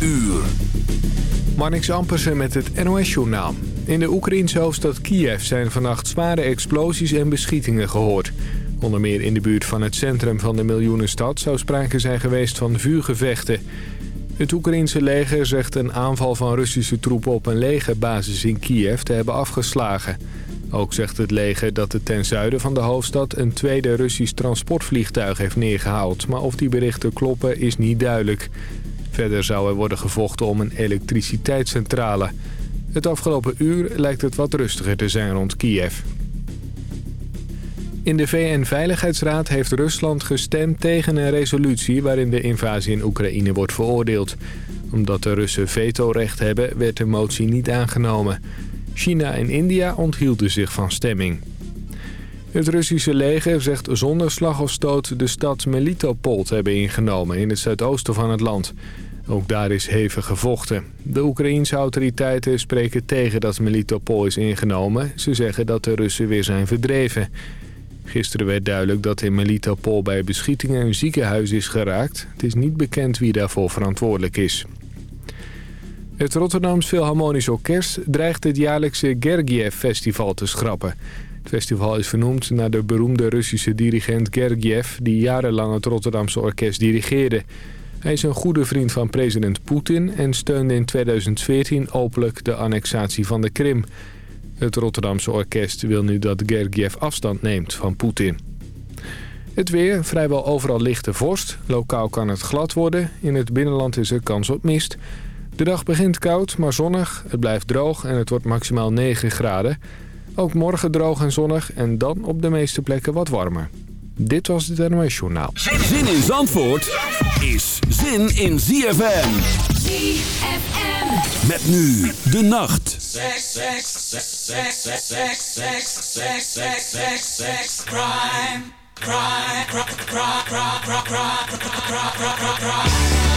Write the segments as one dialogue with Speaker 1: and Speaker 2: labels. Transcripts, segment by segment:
Speaker 1: uur.
Speaker 2: Marnix Ampersen met het NOS-journaal. In de Oekraïnse hoofdstad Kiev zijn vannacht zware explosies en beschietingen gehoord. Onder meer in de buurt van het centrum van de miljoenenstad... zou sprake zijn geweest van vuurgevechten. Het Oekraïnse leger zegt een aanval van Russische troepen... op een legerbasis in Kiev te hebben afgeslagen. Ook zegt het leger dat het ten zuiden van de hoofdstad... een tweede Russisch transportvliegtuig heeft neergehaald. Maar of die berichten kloppen is niet duidelijk... Verder zou er worden gevochten om een elektriciteitscentrale. Het afgelopen uur lijkt het wat rustiger te zijn rond Kiev. In de VN-veiligheidsraad heeft Rusland gestemd tegen een resolutie... waarin de invasie in Oekraïne wordt veroordeeld. Omdat de Russen vetorecht hebben, werd de motie niet aangenomen. China en India onthielden zich van stemming. Het Russische leger zegt zonder slag of stoot de stad Melitopol te hebben ingenomen... in het zuidoosten van het land... Ook daar is hevig gevochten. De Oekraïense autoriteiten spreken tegen dat Melitopol is ingenomen. Ze zeggen dat de Russen weer zijn verdreven. Gisteren werd duidelijk dat in Melitopol bij beschietingen een ziekenhuis is geraakt. Het is niet bekend wie daarvoor verantwoordelijk is. Het Rotterdams Philharmonisch Orkest dreigt het jaarlijkse Gergiev-festival te schrappen. Het festival is vernoemd naar de beroemde Russische dirigent Gergiev... die jarenlang het Rotterdamse orkest dirigeerde... Hij is een goede vriend van president Poetin en steunde in 2014 openlijk de annexatie van de Krim. Het Rotterdamse orkest wil nu dat Gergiev afstand neemt van Poetin. Het weer, vrijwel overal lichte vorst. Lokaal kan het glad worden. In het binnenland is er kans op mist. De dag begint koud, maar zonnig. Het blijft droog en het wordt maximaal 9 graden. Ook morgen droog en zonnig en dan op de meeste plekken wat warmer. Dit was het NOS Journaal.
Speaker 1: Zin in Zandvoort is zin in ZFM.
Speaker 3: ZFM.
Speaker 1: Met nu de nacht.
Speaker 4: Sex, sex, sex, sex, sex, sex, sex, sex, sex, sex, sex, crime, crime, crime, crime, crime, crime, crime, crime, crime.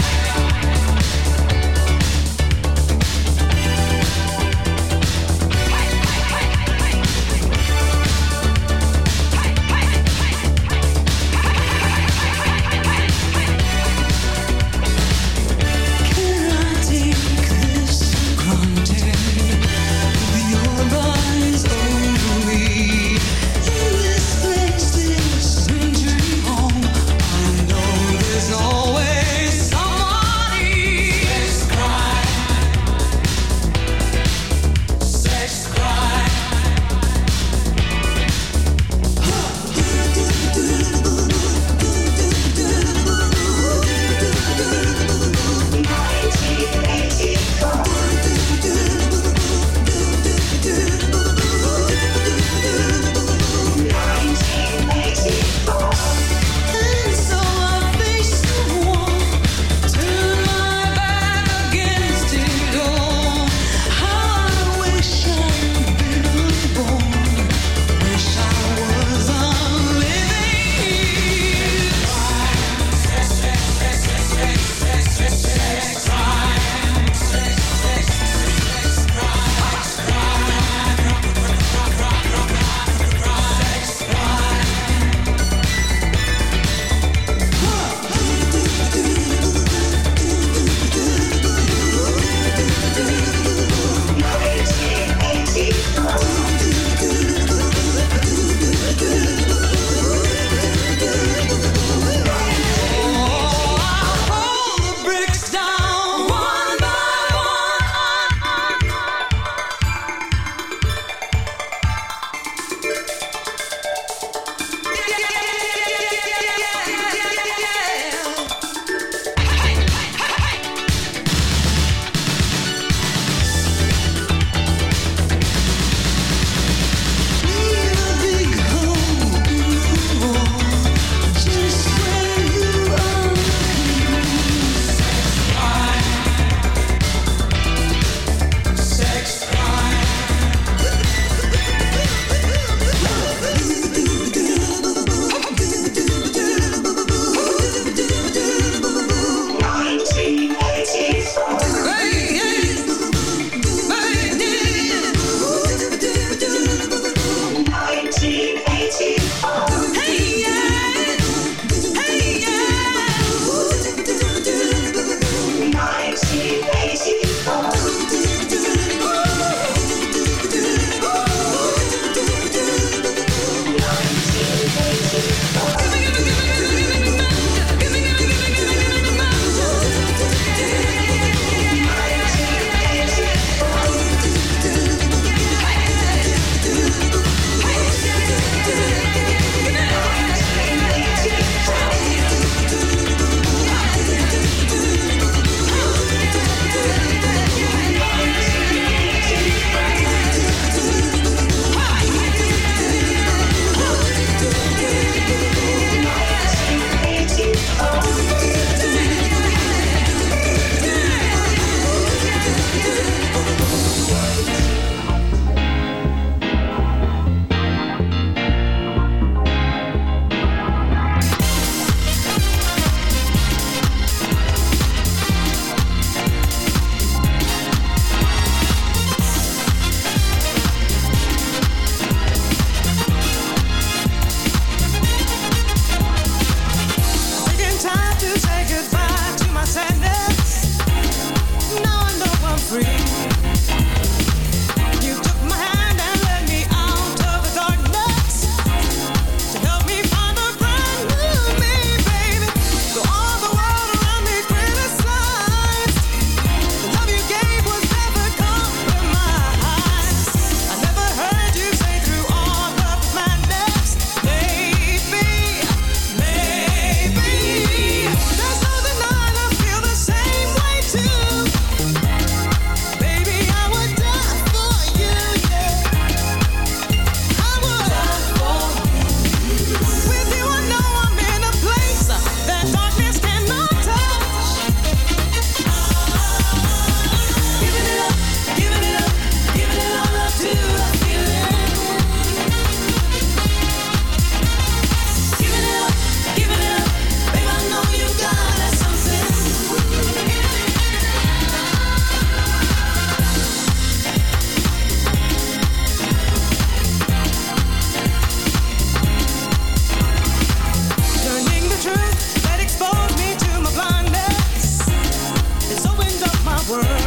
Speaker 4: world.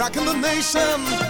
Speaker 3: rocking the nation.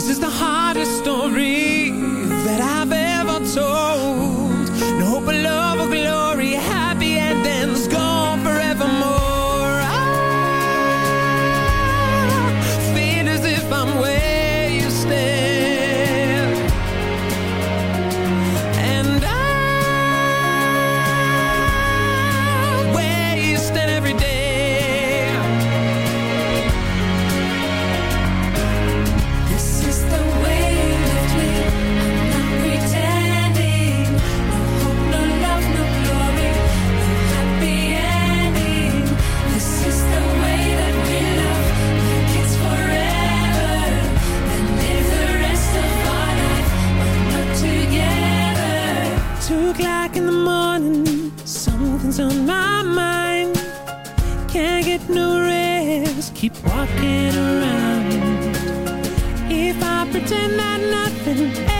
Speaker 5: This is the hardest story that I've ever told. Keep walking around. If I pretend that nothing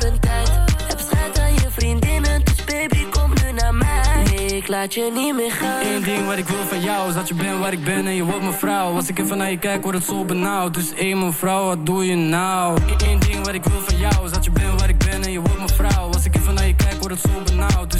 Speaker 6: laat je niet meer gaan.
Speaker 7: Eén ding wat ik wil van jou Is dat je bent waar ik ben en je wordt mijn vrouw. Als ik even naar je kijk, word het zo benauwd. Dus één mevrouw, wat doe je nou? Eén ding wat ik wil van jou Is dat je bent waar ik ben en je wordt mijn vrouw. Als ik even naar je kijk, word het zo benauwd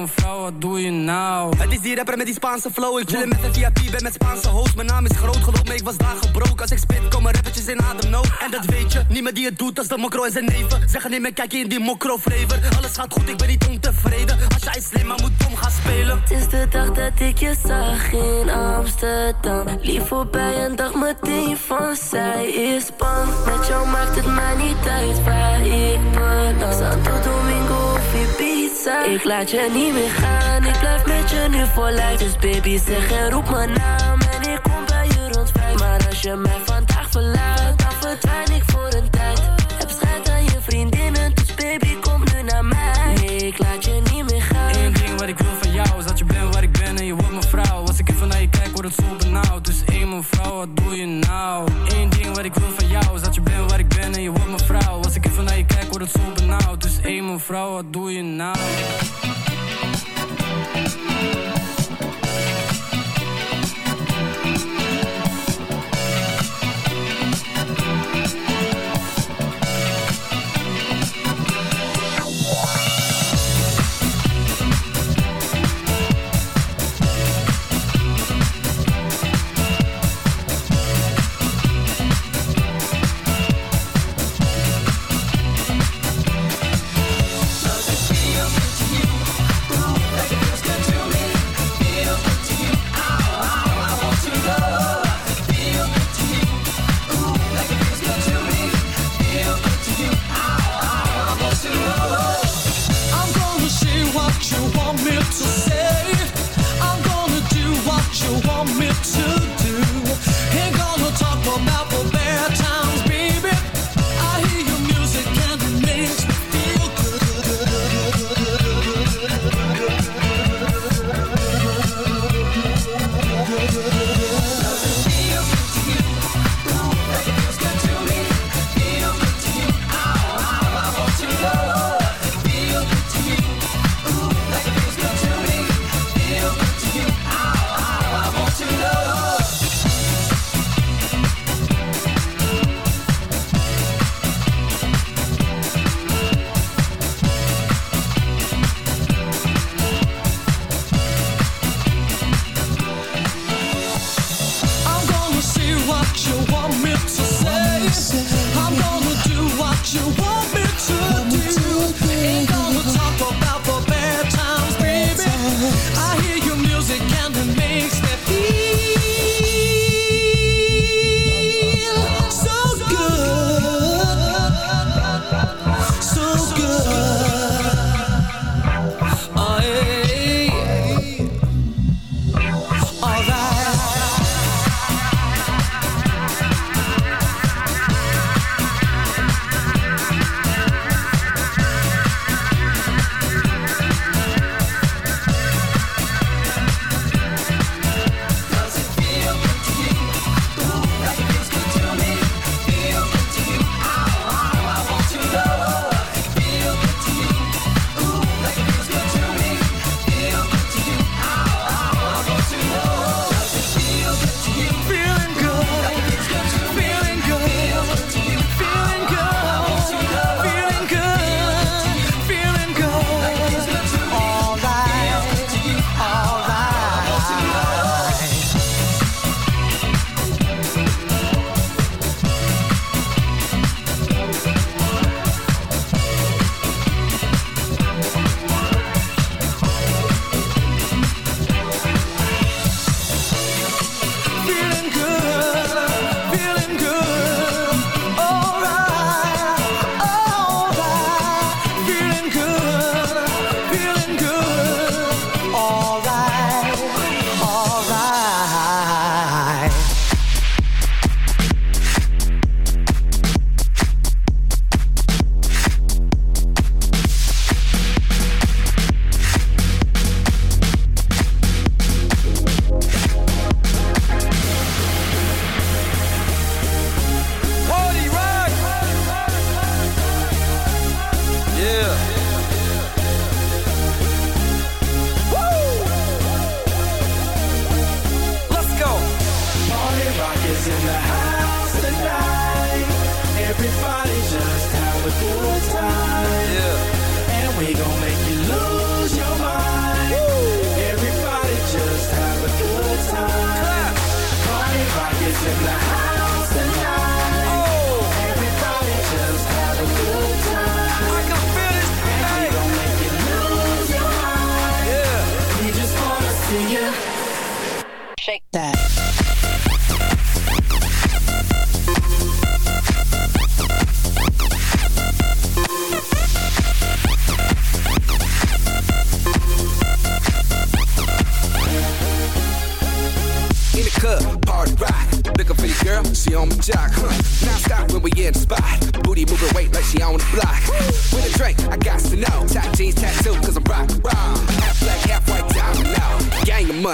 Speaker 7: mevrouw, wat doe je nou?
Speaker 8: Het is die rapper met die Spaanse flow. Ik chillin met een VIP, ben met Spaanse host Mijn naam is groot, geloof me, ik was daar gebroken. Als ik spit, komen rappertjes in ademnood. En dat weet je, niemand die het doet als de mokro en zijn neven. Zeggen niet meer, kijk je in die mokro flavor. Alles gaat goed, ik ben niet ontevreden. Als jij slim, maar moet dom gaan spelen.
Speaker 6: Het is de dag dat ik je zag in Amsterdam. Lief voorbij en dacht meteen van zij is bang. Met jou maakt het mij niet uit waar ik beland Santo Domingo of Ik laat je niet meer gaan, ik blijf met je nu voor lijf Dus baby zeg en roep mijn naam. En ik kom bij je rond vijf. Maar als je mij vandaag verlaat Dan verdwijn ik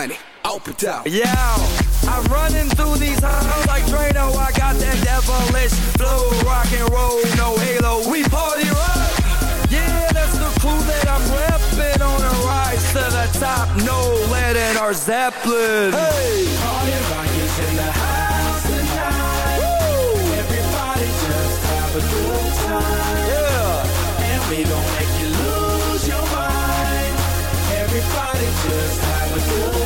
Speaker 9: money, open top.
Speaker 10: Yeah, I'm running through these halls like Drano. I got that devilish flow, rock and roll, no halo. We party rock. Yeah, that's the clue that I'm repping on a rise to the top. No lead in our Zeppelin. Hey,
Speaker 11: party rock in the house tonight. Everybody just have a good time.
Speaker 10: Yeah,
Speaker 11: and we gon' make you lose your mind. Everybody just have a good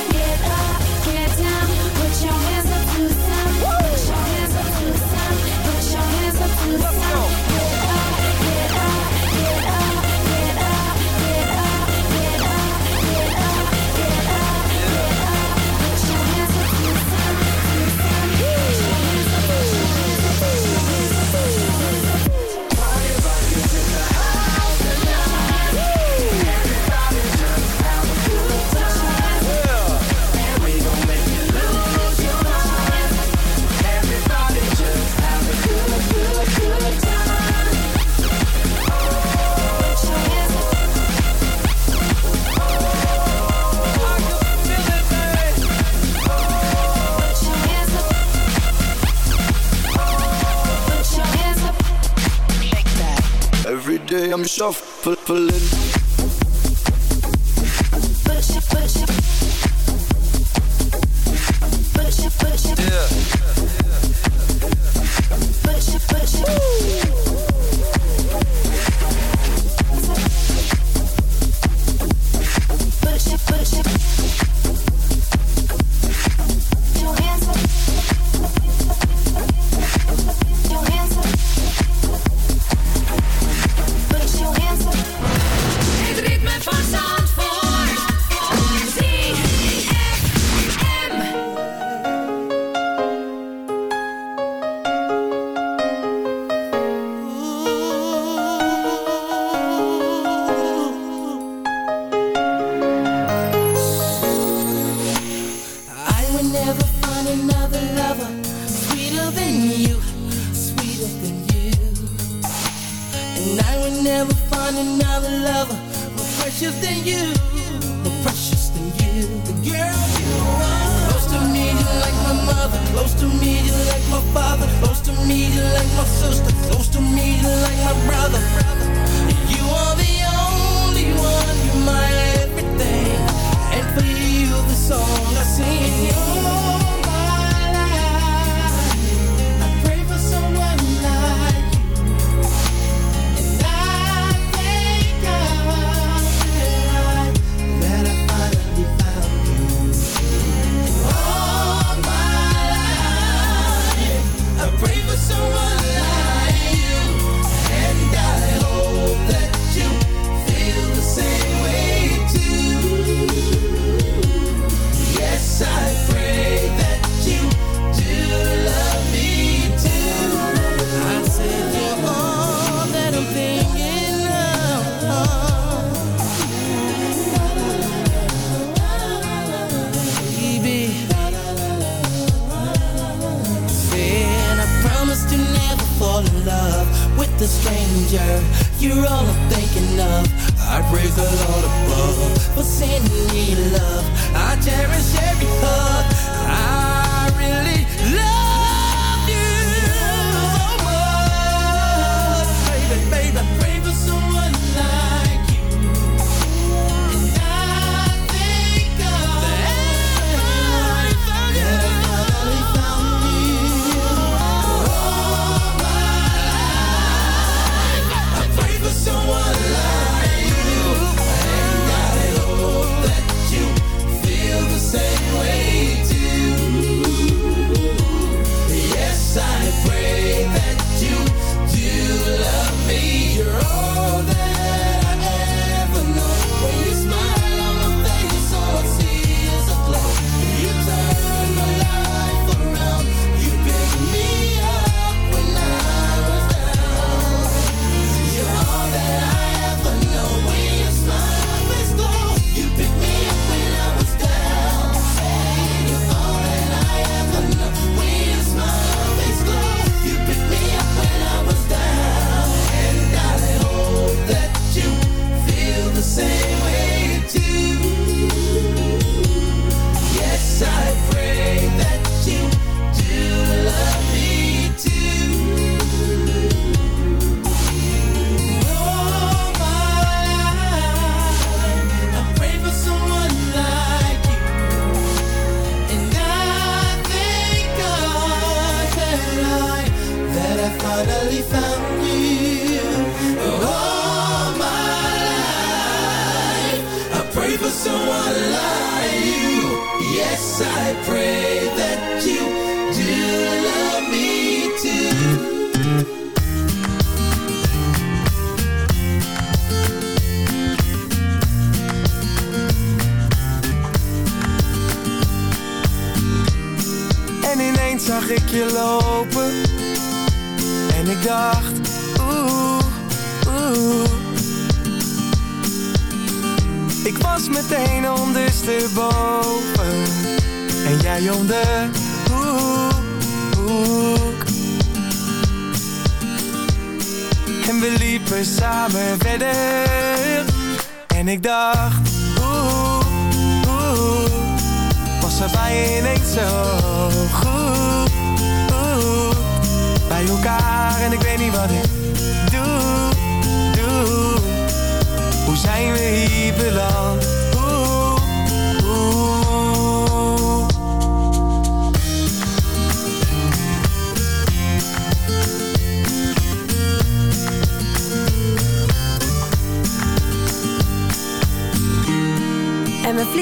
Speaker 12: shuffling.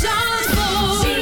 Speaker 13: Zandvoort.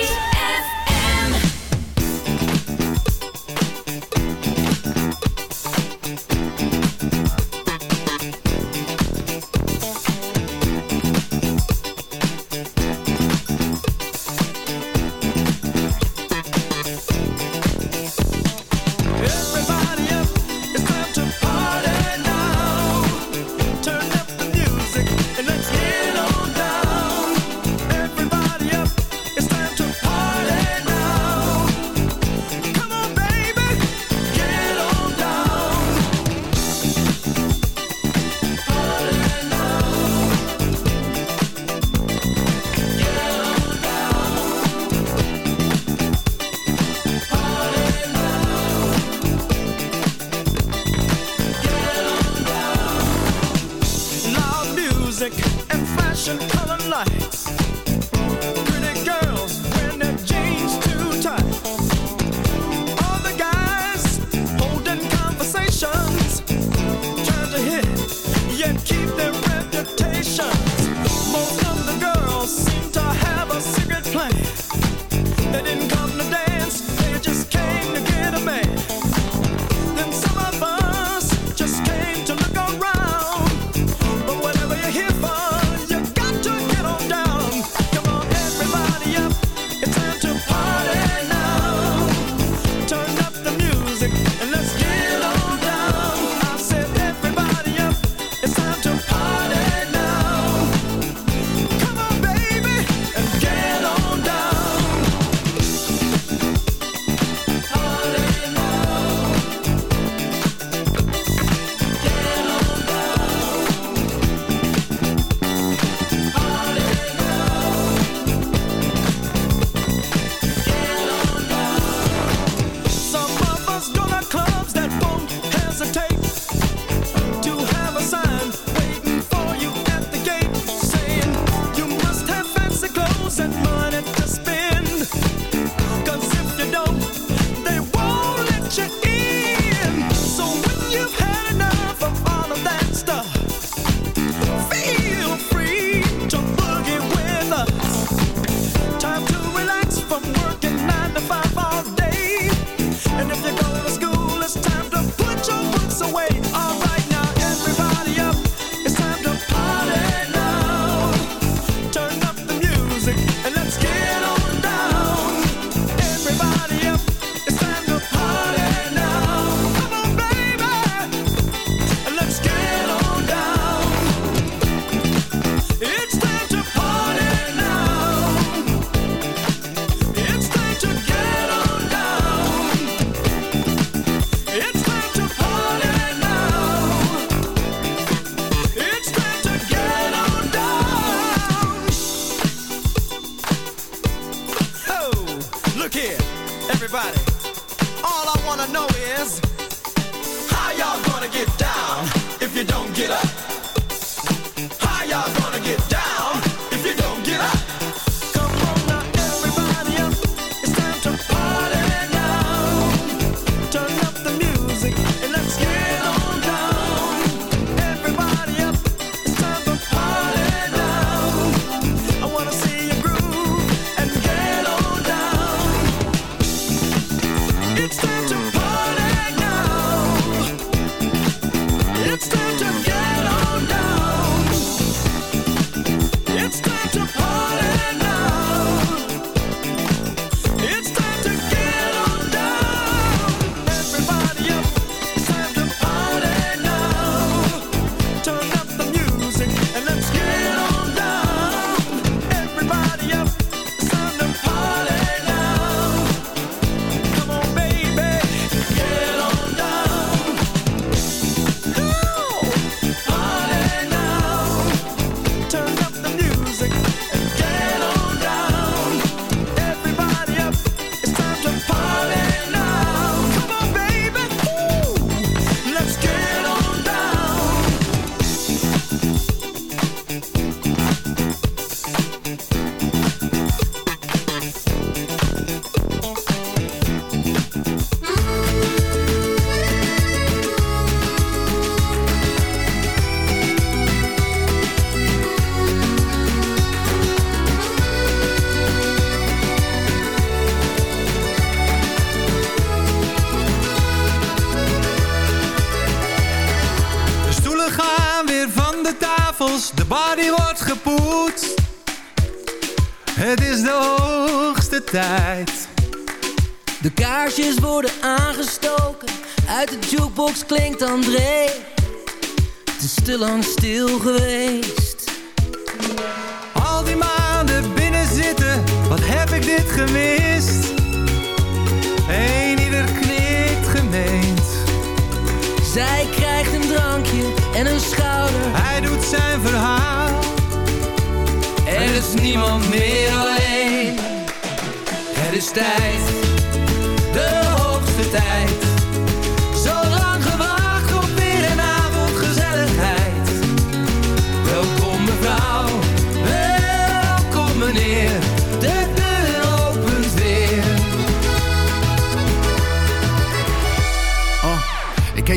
Speaker 13: Body wordt gepoetst. Het is de hoogste tijd.
Speaker 5: De kaarsjes worden aangestoken, uit de jukebox klinkt André. Het is te lang stil geweest. Zij krijgt een drankje en een schouder.
Speaker 13: Hij doet zijn verhaal.
Speaker 5: Er is niemand meer alleen. Het is tijd, de hoogste tijd.